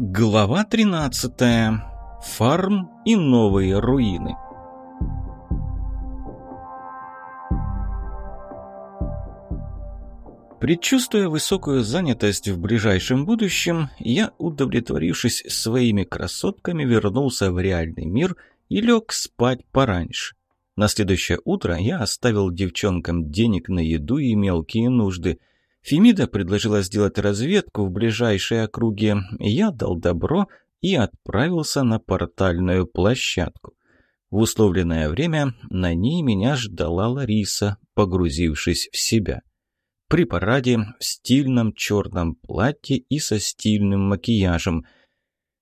Глава 13. Фарм и новые руины. Предчувствуя высокую занятость в ближайшем будущем, я, удовлетворившись своими красотками, вернулся в реальный мир и лег спать пораньше. На следующее утро я оставил девчонкам денег на еду и мелкие нужды. Фемида предложила сделать разведку в ближайшей округе. Я дал добро и отправился на портальную площадку. В условленное время на ней меня ждала Лариса, погрузившись в себя. При параде в стильном черном платье и со стильным макияжем –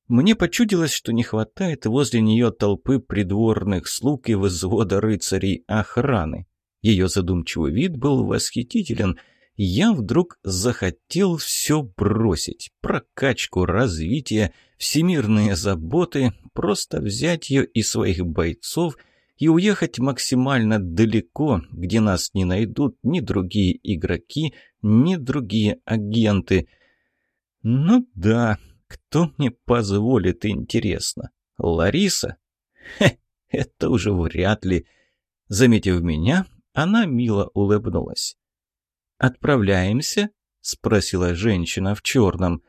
мне почудилось, что не хватает возле нее толпы придворных слуг и взвода рыцарей охраны. Ее задумчивый вид был восхитителен. Я вдруг захотел все бросить. Прокачку, развитие, всемирные заботы, просто взять ее и своих бойцов и уехать максимально далеко, где нас не найдут ни другие игроки, ни другие агенты. Ну да, кто мне позволит, интересно? Лариса? Хе, это уже вряд ли. Заметив меня, она мило улыбнулась. «Отправляемся?» — спросила женщина в черном.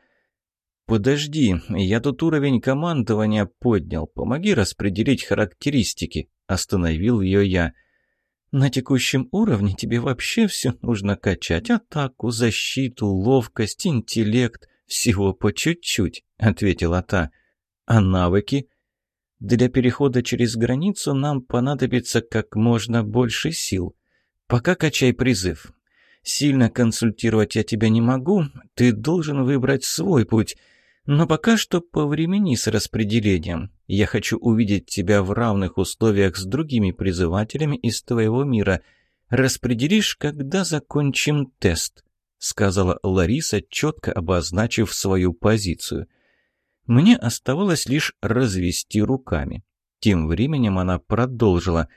«Подожди, я тут уровень командования поднял. Помоги распределить характеристики», — остановил ее я. «На текущем уровне тебе вообще все нужно качать. Атаку, защиту, ловкость, интеллект. «Всего по чуть-чуть», — ответила та. «А навыки?» «Для перехода через границу нам понадобится как можно больше сил. Пока качай призыв. Сильно консультировать я тебя не могу, ты должен выбрать свой путь». Но пока что по времени с распределением. Я хочу увидеть тебя в равных условиях с другими призывателями из твоего мира. Распределишь, когда закончим тест. — сказала Лариса, четко обозначив свою позицию. Мне оставалось лишь развести руками. Тем временем она продолжила.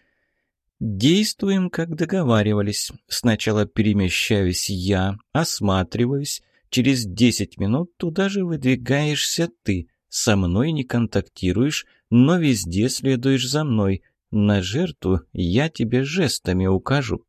«Действуем, как договаривались. Сначала перемещаюсь я, осматриваюсь. Через десять минут туда же выдвигаешься ты. Со мной не контактируешь, но везде следуешь за мной. На жертву я тебе жестами укажу».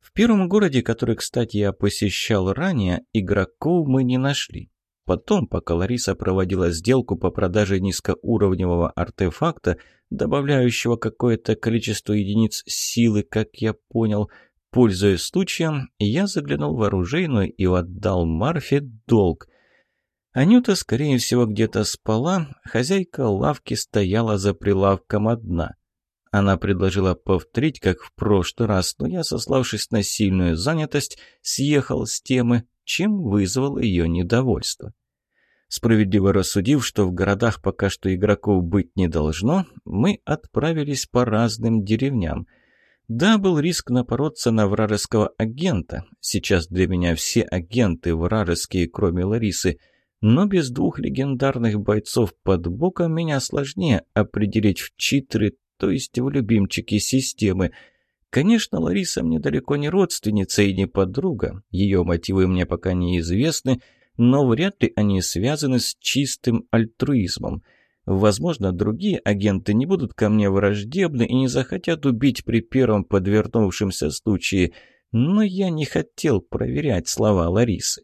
В первом городе, который, кстати, я посещал ранее, игроков мы не нашли. Потом, пока Лариса проводила сделку по продаже низкоуровневого артефакта, добавляющего какое-то количество единиц силы, как я понял, пользуясь случаем, я заглянул в оружейную и отдал Марфе долг. Анюта, скорее всего, где-то спала, хозяйка лавки стояла за прилавком одна. Она предложила повторить, как в прошлый раз, но я, сославшись на сильную занятость, съехал с темы, чем вызвал ее недовольство. Справедливо рассудив, что в городах пока что игроков быть не должно, мы отправились по разным деревням. Да, был риск напороться на вражеского агента. Сейчас для меня все агенты вражеские, кроме Ларисы. Но без двух легендарных бойцов под боком меня сложнее определить в читры то есть в любимчики системы. Конечно, Лариса мне далеко не родственница и не подруга, ее мотивы мне пока неизвестны, но вряд ли они связаны с чистым альтруизмом. Возможно, другие агенты не будут ко мне враждебны и не захотят убить при первом подвернувшемся случае, но я не хотел проверять слова Ларисы.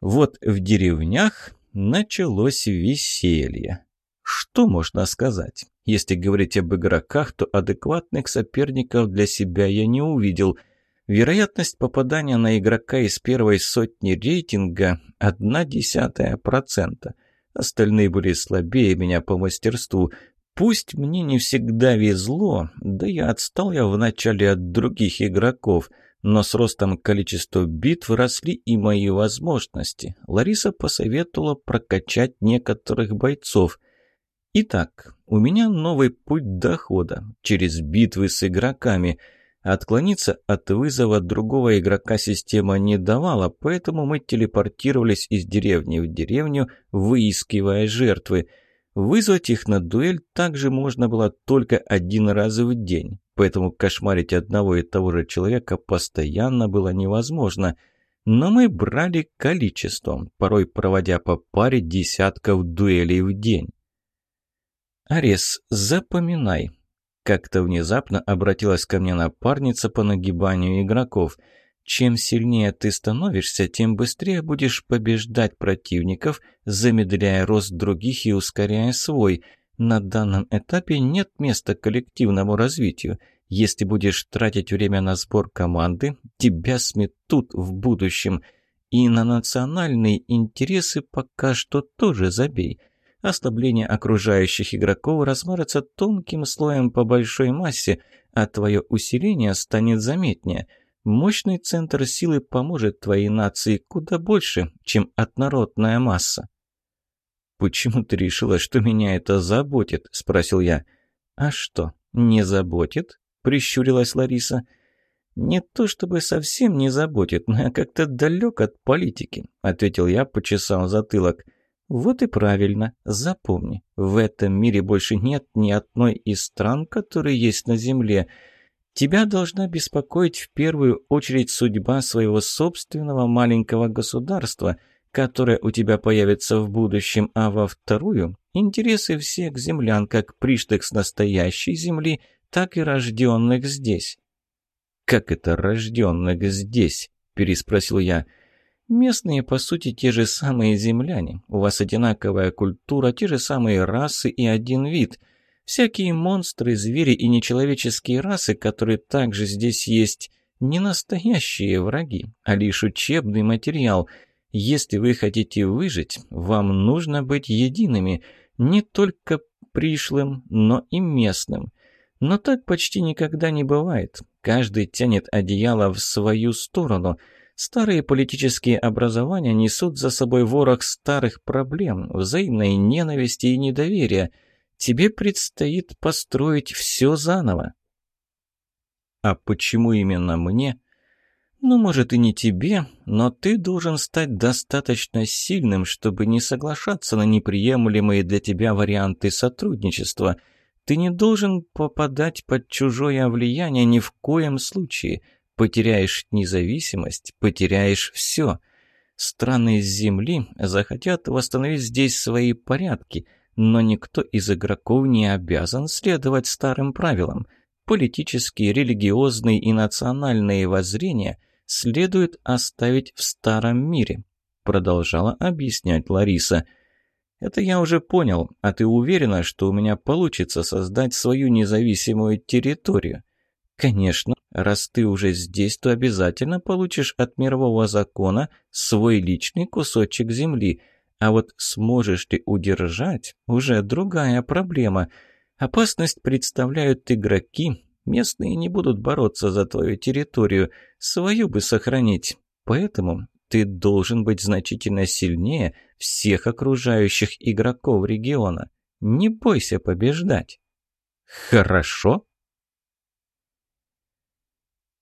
Вот в деревнях началось веселье. Что можно сказать? Если говорить об игроках, то адекватных соперников для себя я не увидел. Вероятность попадания на игрока из первой сотни рейтинга – одна десятая процента. Остальные были слабее меня по мастерству. Пусть мне не всегда везло, да и отстал я вначале от других игроков – но с ростом количества битв росли и мои возможности. Лариса посоветовала прокачать некоторых бойцов. Итак, у меня новый путь дохода через битвы с игроками. Отклониться от вызова другого игрока система не давала, поэтому мы телепортировались из деревни в деревню, выискивая жертвы. Вызвать их на дуэль также можно было только один раз в день, поэтому кошмарить одного и того же человека постоянно было невозможно – Но мы брали количеством, порой проводя по паре десятков дуэлей в день. «Арес, запоминай». Как-то внезапно обратилась ко мне напарница по нагибанию игроков. «Чем сильнее ты становишься, тем быстрее будешь побеждать противников, замедляя рост других и ускоряя свой. На данном этапе нет места коллективному развитию. Если будешь тратить время на сбор команды, тебя сметут в будущем. И на национальные интересы пока что тоже забей ослабление окружающих игроков размажется тонким слоем по большой массе, а твое усиление станет заметнее. Мощный центр силы поможет твоей нации куда больше, чем однородная масса. «Почему ты решила, что меня это заботит?» – спросил я. «А что, не заботит?» – прищурилась Лариса. «Не то чтобы совсем не заботит, но я как-то далек от политики», – ответил я, почесал затылок. «Я вот и правильно. Запомни, в этом мире больше нет ни одной из стран, которые есть на Земле. Тебя должна беспокоить в первую очередь судьба своего собственного маленького государства, которое у тебя появится в будущем, а во вторую – интересы всех землян, как пришлых с настоящей Земли, так и рожденных здесь. «Как это рожденных здесь?» – переспросил я – Местные, по сути, те же самые земляне. У вас одинаковая культура, те же самые расы и один вид. Всякие монстры, звери и нечеловеческие расы, которые также здесь есть, не настоящие враги, а лишь учебный материал. Если вы хотите выжить, вам нужно быть едиными, не только пришлым, но и местным. Но так почти никогда не бывает. Каждый тянет одеяло в свою сторону – Старые политические образования несут за собой ворох старых проблем, взаимной ненависти и недоверия. Тебе предстоит построить все заново. А почему именно мне? Ну, может, и не тебе, но ты должен стать достаточно сильным, чтобы не соглашаться на неприемлемые для тебя варианты сотрудничества. Ты не должен попадать под чужое влияние ни в коем случае – Потеряешь независимость, потеряешь все. Страны с Земли захотят восстановить здесь свои порядки, но никто из игроков не обязан следовать старым правилам. Политические, религиозные и национальные воззрения следует оставить в старом мире, продолжала объяснять Лариса. Это я уже понял, а ты уверена, что у меня получится создать свою независимую территорию? Конечно, раз ты уже здесь, то обязательно получишь от мирового закона свой личный кусочек земли. А вот сможешь ты удержать – уже другая проблема. Опасность представляют игроки. Местные не будут бороться за твою территорию, свою бы сохранить. Поэтому ты должен быть значительно сильнее всех окружающих игроков региона. Не бойся побеждать. Хорошо?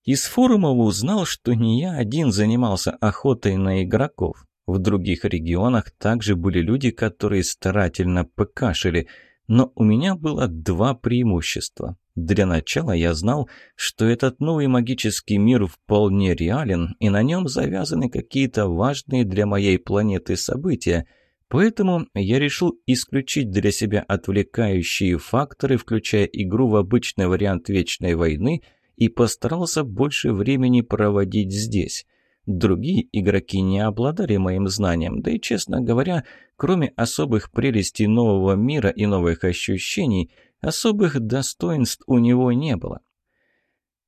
Из форумов узнал, что не я один занимался охотой на игроков. В других регионах также были люди, которые старательно покашили. Но у меня было два преимущества. Для начала я знал, что этот новый магический мир вполне реален, и на нем завязаны какие-то важные для моей планеты события. Поэтому я решил исключить для себя отвлекающие факторы, включая игру в обычный вариант Вечной войны – и постарался больше времени проводить здесь. Другие игроки не обладали моим знанием, да и, честно говоря, кроме особых прелестей нового мира и новых ощущений, особых достоинств у него не было.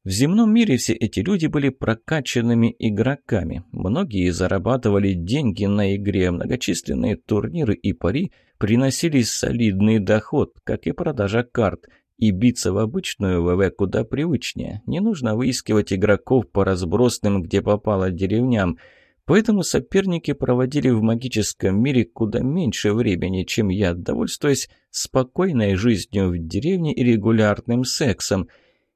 В земном мире все эти люди были прокачанными игроками. Многие зарабатывали деньги на игре, многочисленные турниры и пари приносили солидный доход, как и продажа карт – и биться в обычную ВВ куда привычнее. Не нужно выискивать игроков по разбросным, где попало деревням. Поэтому соперники проводили в магическом мире куда меньше времени, чем я, довольствуясь спокойной жизнью в деревне и регулярным сексом.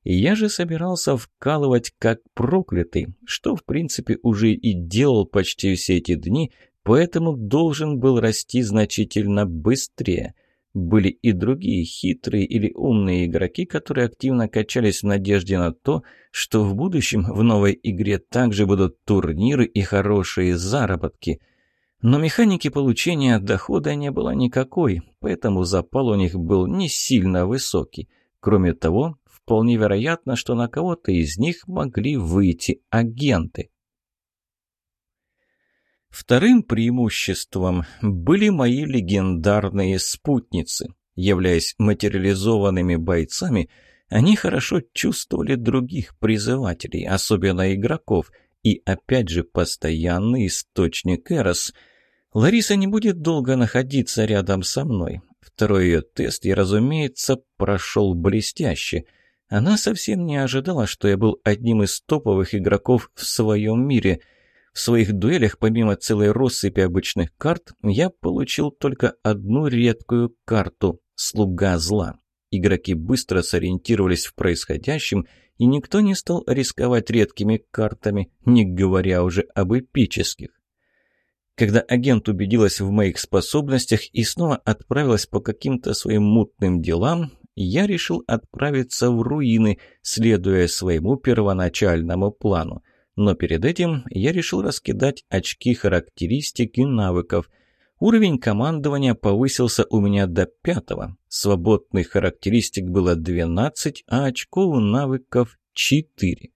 И я же собирался вкалывать как проклятый, что в принципе уже и делал почти все эти дни, поэтому должен был расти значительно быстрее. Были и другие хитрые или умные игроки, которые активно качались в надежде на то, что в будущем в новой игре также будут турниры и хорошие заработки. Но механики получения дохода не было никакой, поэтому запал у них был не сильно высокий. Кроме того, вполне вероятно, что на кого-то из них могли выйти агенты. Вторым преимуществом были мои легендарные спутницы. Являясь материализованными бойцами, они хорошо чувствовали других призывателей, особенно игроков, и опять же постоянный источник Эрос. Лариса не будет долго находиться рядом со мной. Второй ее тест я, разумеется, прошел блестяще. Она совсем не ожидала, что я был одним из топовых игроков в своем мире – в своих дуэлях, помимо целой россыпи обычных карт, я получил только одну редкую карту – «Слуга зла». Игроки быстро сориентировались в происходящем, и никто не стал рисковать редкими картами, не говоря уже об эпических. Когда агент убедилась в моих способностях и снова отправилась по каким-то своим мутным делам, я решил отправиться в руины, следуя своему первоначальному плану – но перед этим я решил раскидать очки характеристик и навыков. Уровень командования повысился у меня до пятого. Свободных характеристик было 12, а очков навыков 4.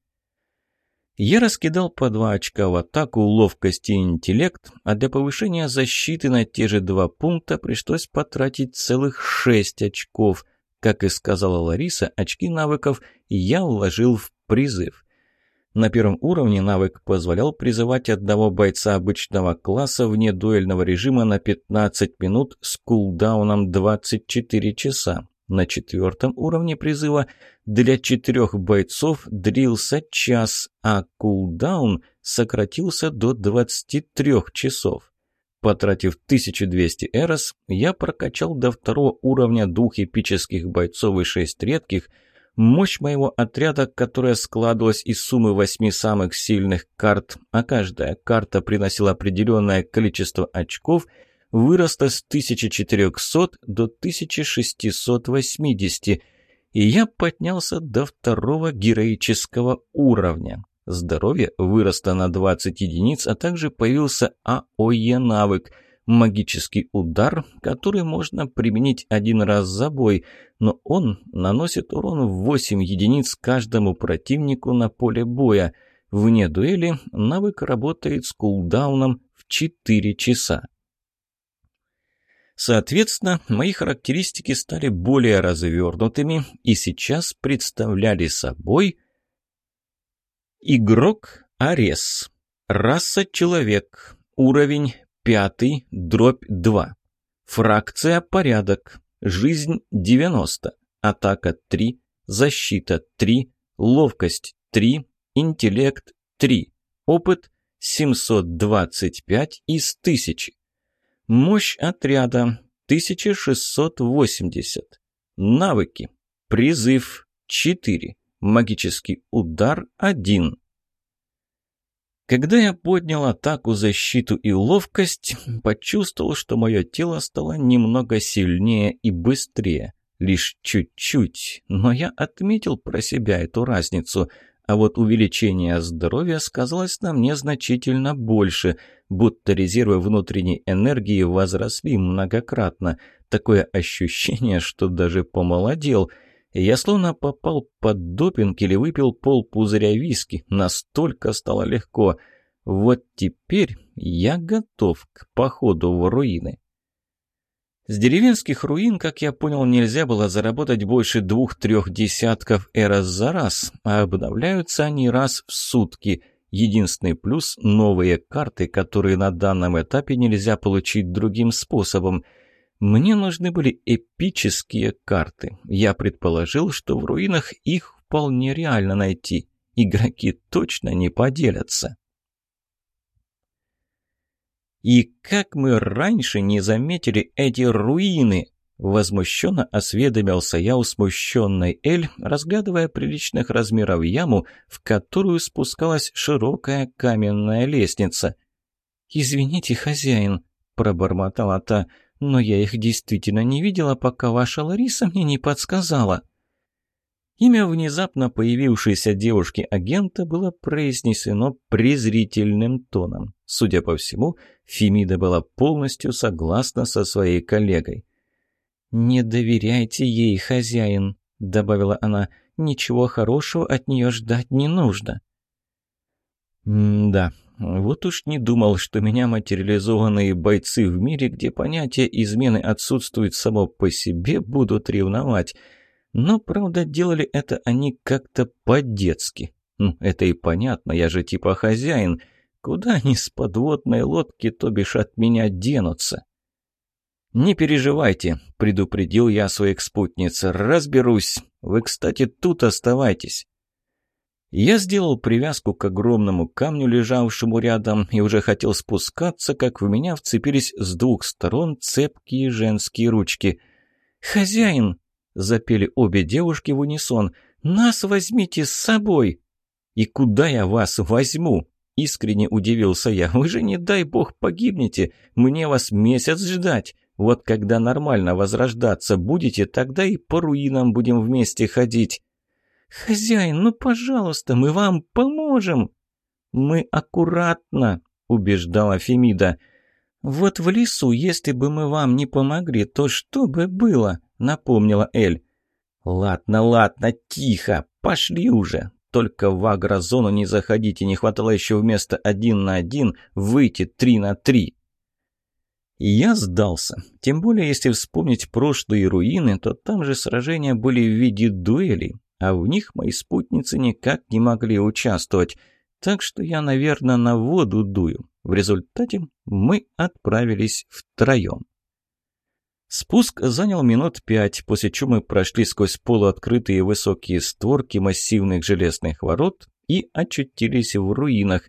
Я раскидал по два очка в атаку, ловкость и интеллект, а для повышения защиты на те же два пункта пришлось потратить целых шесть очков. Как и сказала Лариса, очки навыков я вложил в призыв. На первом уровне навык позволял призывать одного бойца обычного класса вне дуэльного режима на 15 минут с кулдауном 24 часа. На четвертом уровне призыва для четырех бойцов длился час, а кулдаун сократился до 23 часов. Потратив 1200 эрос, я прокачал до второго уровня двух эпических бойцов и шесть редких – Мощь моего отряда, которая складывалась из суммы восьми самых сильных карт, а каждая карта приносила определенное количество очков, выросла с 1400 до 1680, и я поднялся до второго героического уровня. Здоровье выросло на 20 единиц, а также появился АОЕ-навык – магический удар, который можно применить один раз за бой, но он наносит урон в 8 единиц каждому противнику на поле боя. Вне дуэли навык работает с кулдауном в 4 часа. Соответственно, мои характеристики стали более развернутыми и сейчас представляли собой игрок Арес. Раса человек. Уровень Пятый, дробь 2. Фракция порядок. Жизнь 90. Атака 3. Защита 3. Ловкость 3. Интеллект 3. Опыт 725 из 1000. Мощь отряда 1680. Навыки. Призыв 4. Магический удар 1. Когда я поднял атаку, защиту и ловкость, почувствовал, что мое тело стало немного сильнее и быстрее. Лишь чуть-чуть, но я отметил про себя эту разницу. А вот увеличение здоровья сказалось на мне значительно больше, будто резервы внутренней энергии возросли многократно. Такое ощущение, что даже помолодел – я словно попал под допинг или выпил пол пузыря виски. Настолько стало легко. Вот теперь я готов к походу в руины. С деревенских руин, как я понял, нельзя было заработать больше двух-трех десятков эрос за раз, а обновляются они раз в сутки. Единственный плюс – новые карты, которые на данном этапе нельзя получить другим способом – мне нужны были эпические карты. Я предположил, что в руинах их вполне реально найти. Игроки точно не поделятся. «И как мы раньше не заметили эти руины?» Возмущенно осведомился я у смущенной Эль, разглядывая приличных размеров яму, в которую спускалась широкая каменная лестница. «Извините, хозяин», — пробормотала та, — но я их действительно не видела, пока ваша Лариса мне не подсказала». Имя внезапно появившейся девушки-агента было произнесено презрительным тоном. Судя по всему, Фемида была полностью согласна со своей коллегой. «Не доверяйте ей, хозяин», — добавила она. «Ничего хорошего от нее ждать не нужно». «Да, вот уж не думал, что меня материализованные бойцы в мире, где понятие измены отсутствует само по себе, будут ревновать». Но, правда, делали это они как-то по-детски. Ну, это и понятно, я же типа хозяин. Куда они с подводной лодки, то бишь от меня, денутся? «Не переживайте», — предупредил я своих спутниц. «Разберусь. Вы, кстати, тут оставайтесь». Я сделал привязку к огромному камню, лежавшему рядом, и уже хотел спускаться, как в меня вцепились с двух сторон цепкие женские ручки. «Хозяин!» запели обе девушки в унисон. «Нас возьмите с собой!» «И куда я вас возьму?» Искренне удивился я. «Вы же, не дай бог, погибнете. Мне вас месяц ждать. Вот когда нормально возрождаться будете, тогда и по руинам будем вместе ходить». «Хозяин, ну, пожалуйста, мы вам поможем!» «Мы аккуратно», — убеждала Фемида. «Вот в лесу, если бы мы вам не помогли, то что бы было?» — напомнила Эль. «Ладно, ладно, тихо, пошли уже. Только в агрозону не заходите, не хватало еще вместо один на один выйти три на три». Я сдался. Тем более, если вспомнить прошлые руины, то там же сражения были в виде дуэлей, а в них мои спутницы никак не могли участвовать. Так что я, наверное, на воду дую. В результате мы отправились втроем. Спуск занял минут пять, после чего мы прошли сквозь полуоткрытые высокие створки массивных железных ворот и очутились в руинах.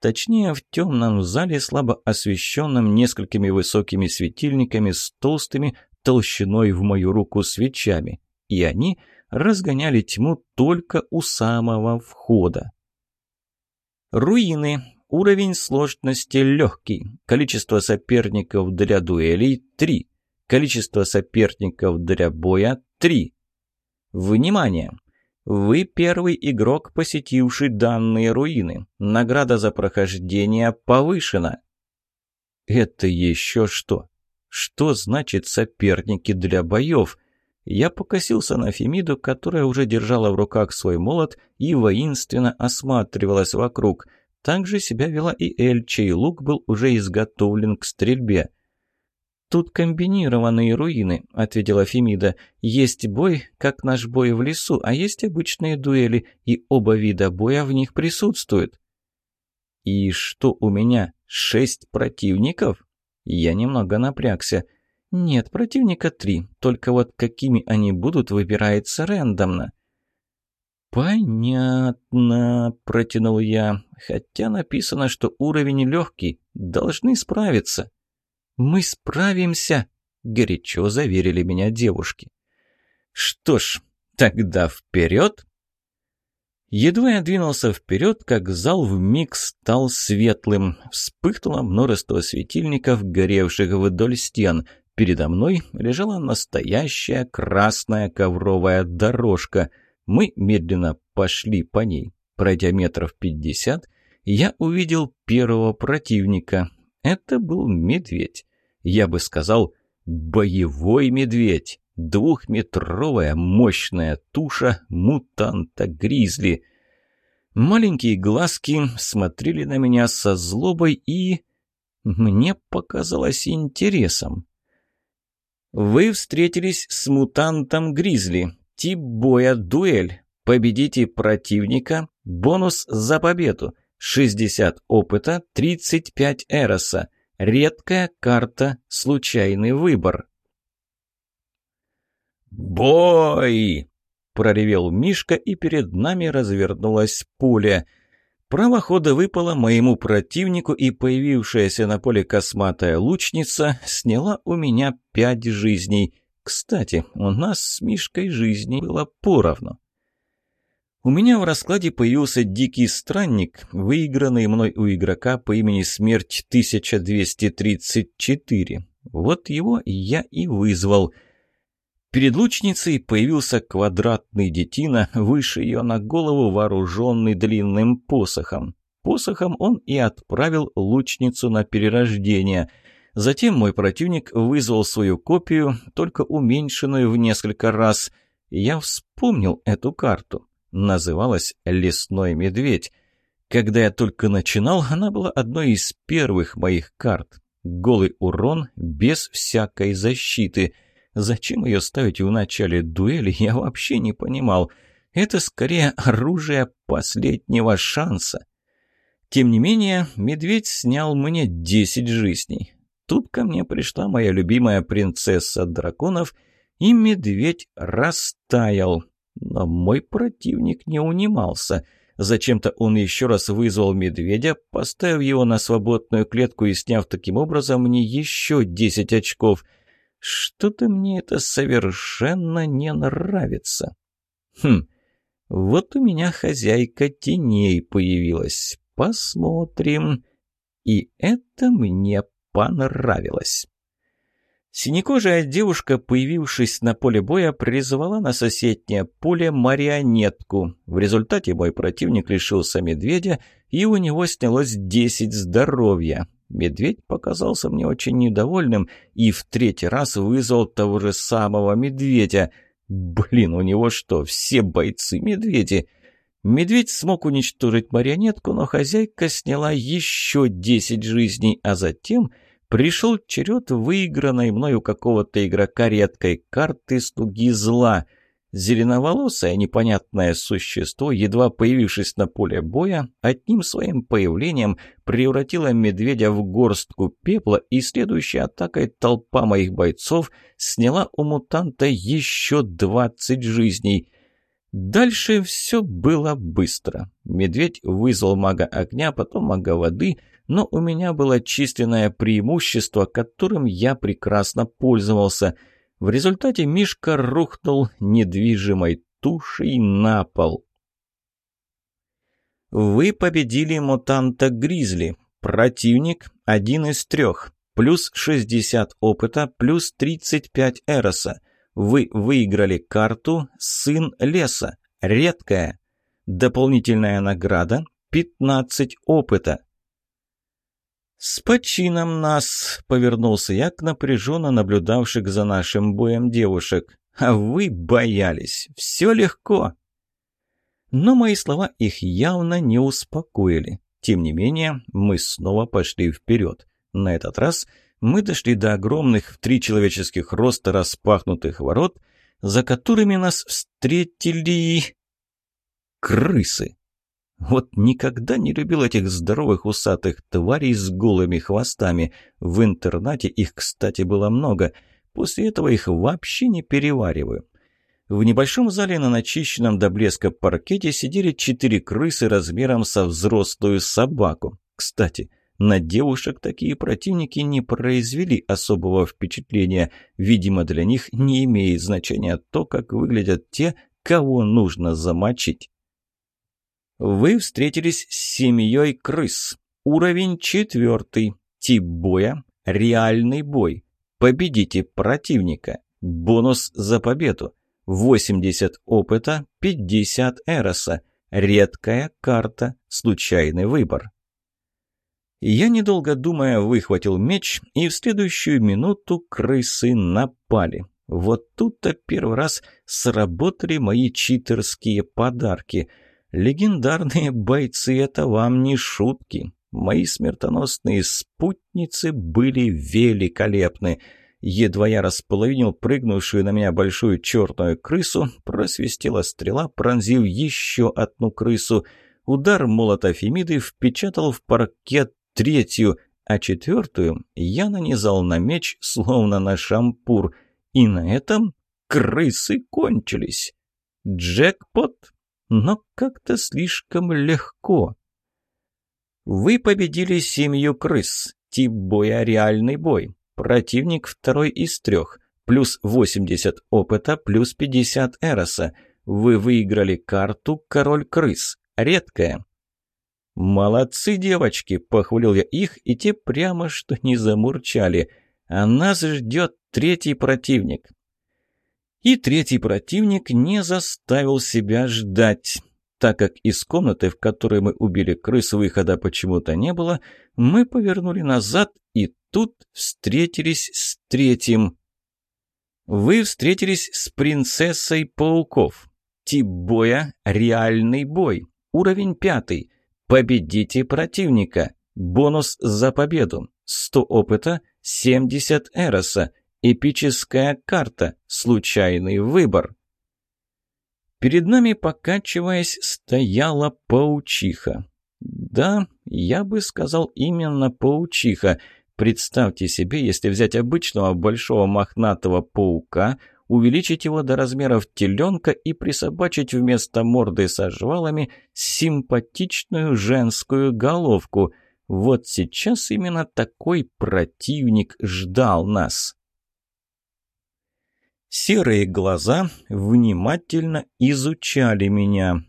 Точнее, в темном зале, слабо освещенном несколькими высокими светильниками с толстыми толщиной в мою руку свечами. И они разгоняли тьму только у самого входа. Руины. Уровень сложности легкий. Количество соперников для дуэлей – три. Количество соперников для боя – 3. Внимание! Вы первый игрок, посетивший данные руины. Награда за прохождение повышена. Это еще что? Что значит соперники для боев? Я покосился на Фемиду, которая уже держала в руках свой молот и воинственно осматривалась вокруг. Также себя вела и Эль, чей лук был уже изготовлен к стрельбе. «Тут комбинированные руины», — ответила Фемида. «Есть бой, как наш бой в лесу, а есть обычные дуэли, и оба вида боя в них присутствуют». «И что у меня, шесть противников?» Я немного напрягся. «Нет, противника три, только вот какими они будут, выбирается рандомно». «Понятно», — протянул я, хотя написано, что уровень легкий, должны справиться. «Мы справимся!» — горячо заверили меня девушки. «Что ж, тогда вперед!» Едва я двинулся вперед, как зал вмиг стал светлым. Вспыхнуло множество светильников, горевших вдоль стен. Передо мной лежала настоящая красная ковровая дорожка. Мы медленно пошли по ней. Пройдя метров пятьдесят, я увидел первого противника. Это был медведь. Я бы сказал, боевой медведь. Двухметровая мощная туша мутанта-гризли. Маленькие глазки смотрели на меня со злобой и... Мне показалось интересом. Вы встретились с мутантом-гризли. Тип боя дуэль. Победите противника. Бонус за победу. 60 опыта, 35 эроса. Редкая карта «Случайный выбор». «Бой!» – проревел Мишка, и перед нами развернулась пуля. Право хода выпало моему противнику, и появившаяся на поле косматая лучница сняла у меня пять жизней. Кстати, у нас с Мишкой жизни было поровну. У меня в раскладе появился дикий странник, выигранный мной у игрока по имени Смерть 1234. Вот его я и вызвал. Перед лучницей появился квадратный детина, выше ее на голову, вооруженный длинным посохом. Посохом он и отправил лучницу на перерождение. Затем мой противник вызвал свою копию, только уменьшенную в несколько раз. Я вспомнил эту карту. Называлась «Лесной медведь». Когда я только начинал, она была одной из первых моих карт. Голый урон без всякой защиты. Зачем ее ставить в начале дуэли, я вообще не понимал. Это скорее оружие последнего шанса. Тем не менее, медведь снял мне 10 жизней. Тут ко мне пришла моя любимая принцесса драконов, и медведь растаял. Но мой противник не унимался. Зачем-то он еще раз вызвал медведя, поставив его на свободную клетку и сняв таким образом мне еще 10 очков. Что-то мне это совершенно не нравится. Хм, вот у меня хозяйка теней появилась. Посмотрим. И это мне понравилось. Синекожая девушка, появившись на поле боя, призвала на соседнее поле марионетку. В результате мой противник лишился медведя, и у него снялось 10 здоровья. Медведь показался мне очень недовольным и в третий раз вызвал того же самого медведя. Блин, у него что, все бойцы медведи? Медведь смог уничтожить марионетку, но хозяйка сняла еще десять жизней, а затем пришел черед выигранной мною какого-то игрока редкой карты «Слуги зла». Зеленоволосое непонятное существо, едва появившись на поле боя, одним своим появлением превратило медведя в горстку пепла, и следующей атакой толпа моих бойцов сняла у мутанта еще двадцать жизней – Дальше все было быстро. Медведь вызвал мага огня, потом мага воды, но у меня было численное преимущество, которым я прекрасно пользовался. В результате Мишка рухнул недвижимой тушей на пол. Вы победили мутанта Гризли. Противник один из трех. Плюс 60 опыта, плюс 35 эроса. Вы выиграли карту «Сын леса». Редкая. Дополнительная награда – 15 опыта. «С почином нас!» – повернулся я к напряженно наблюдавших за нашим боем девушек. «А вы боялись! Все легко!» Но мои слова их явно не успокоили. Тем не менее, мы снова пошли вперед. На этот раз – мы дошли до огромных в три человеческих роста распахнутых ворот, за которыми нас встретили крысы. Вот никогда не любил этих здоровых усатых тварей с голыми хвостами. В интернате их, кстати, было много. После этого их вообще не перевариваю. В небольшом зале на начищенном до блеска паркете сидели четыре крысы размером со взрослую собаку. Кстати, на девушек такие противники не произвели особого впечатления. Видимо, для них не имеет значения то, как выглядят те, кого нужно замочить. Вы встретились с семьей крыс. Уровень четвертый. Тип боя – реальный бой. Победите противника. Бонус за победу. 80 опыта, 50 эроса. Редкая карта, случайный выбор. Я, недолго думая, выхватил меч, и в следующую минуту крысы напали. Вот тут-то первый раз сработали мои читерские подарки. Легендарные бойцы — это вам не шутки. Мои смертоносные спутницы были великолепны. Едва я располовинил прыгнувшую на меня большую черную крысу, просвистела стрела, пронзив еще одну крысу — Удар молота Фемиды впечатал в паркет третью, а четвертую я нанизал на меч, словно на шампур. И на этом крысы кончились. Джекпот, но как-то слишком легко. Вы победили семью крыс. Тип боя реальный бой. Противник второй из трех. Плюс 80 опыта, плюс 50 эроса. Вы выиграли карту «Король крыс». Редкая. «Молодцы, девочки!» – похвалил я их, и те прямо что не замурчали. А нас ждет третий противник. И третий противник не заставил себя ждать. Так как из комнаты, в которой мы убили крыс, выхода почему-то не было, мы повернули назад и тут встретились с третьим. Вы встретились с принцессой пауков. Тип боя – реальный бой. Уровень пятый. Победите противника. Бонус за победу. 100 опыта, 70 эроса. Эпическая карта. Случайный выбор. Перед нами, покачиваясь, стояла паучиха. Да, я бы сказал именно паучиха. Представьте себе, если взять обычного большого мохнатого паука, увеличить его до размеров теленка и присобачить вместо морды со жвалами симпатичную женскую головку. Вот сейчас именно такой противник ждал нас. Серые глаза внимательно изучали меня.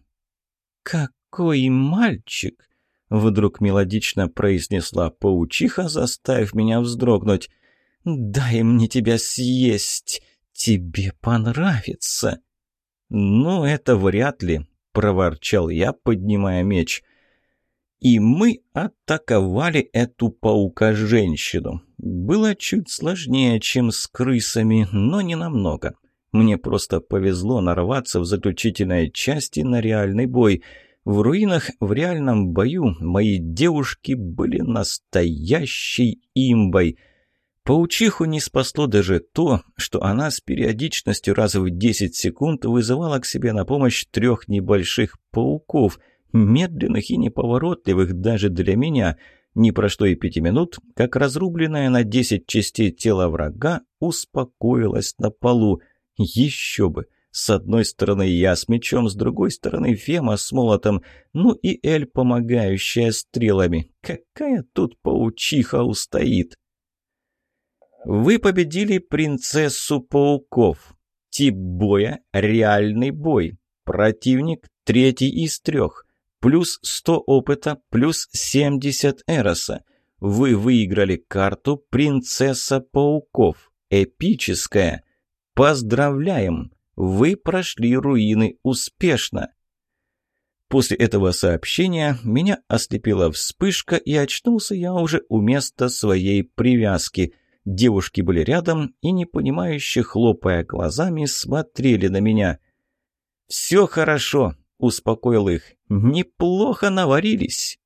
«Какой мальчик!» — вдруг мелодично произнесла паучиха, заставив меня вздрогнуть. «Дай мне тебя съесть! Тебе понравится!» «Ну, это вряд ли», — проворчал я, поднимая меч. И мы атаковали эту паука-женщину. Было чуть сложнее, чем с крысами, но не намного. Мне просто повезло нарваться в заключительной части на реальный бой. В руинах в реальном бою мои девушки были настоящей имбой. Паучиху не спасло даже то, что она с периодичностью раз в 10 секунд вызывала к себе на помощь трех небольших пауков — медленных и неповоротливых даже для меня. Не прошло и пяти минут, как разрубленное на десять частей тело врага успокоилось на полу. Еще бы! С одной стороны я с мечом, с другой стороны Фема с молотом, ну и Эль, помогающая стрелами. Какая тут паучиха устоит! Вы победили принцессу пауков. Тип боя – реальный бой. Противник – третий из трех плюс 100 опыта, плюс 70 эроса. Вы выиграли карту «Принцесса пауков». Эпическая. Поздравляем! Вы прошли руины успешно. После этого сообщения меня ослепила вспышка, и очнулся я уже у места своей привязки. Девушки были рядом и, непонимающе хлопая глазами, смотрели на меня. «Все хорошо», — успокоил их. «Неплохо наварились».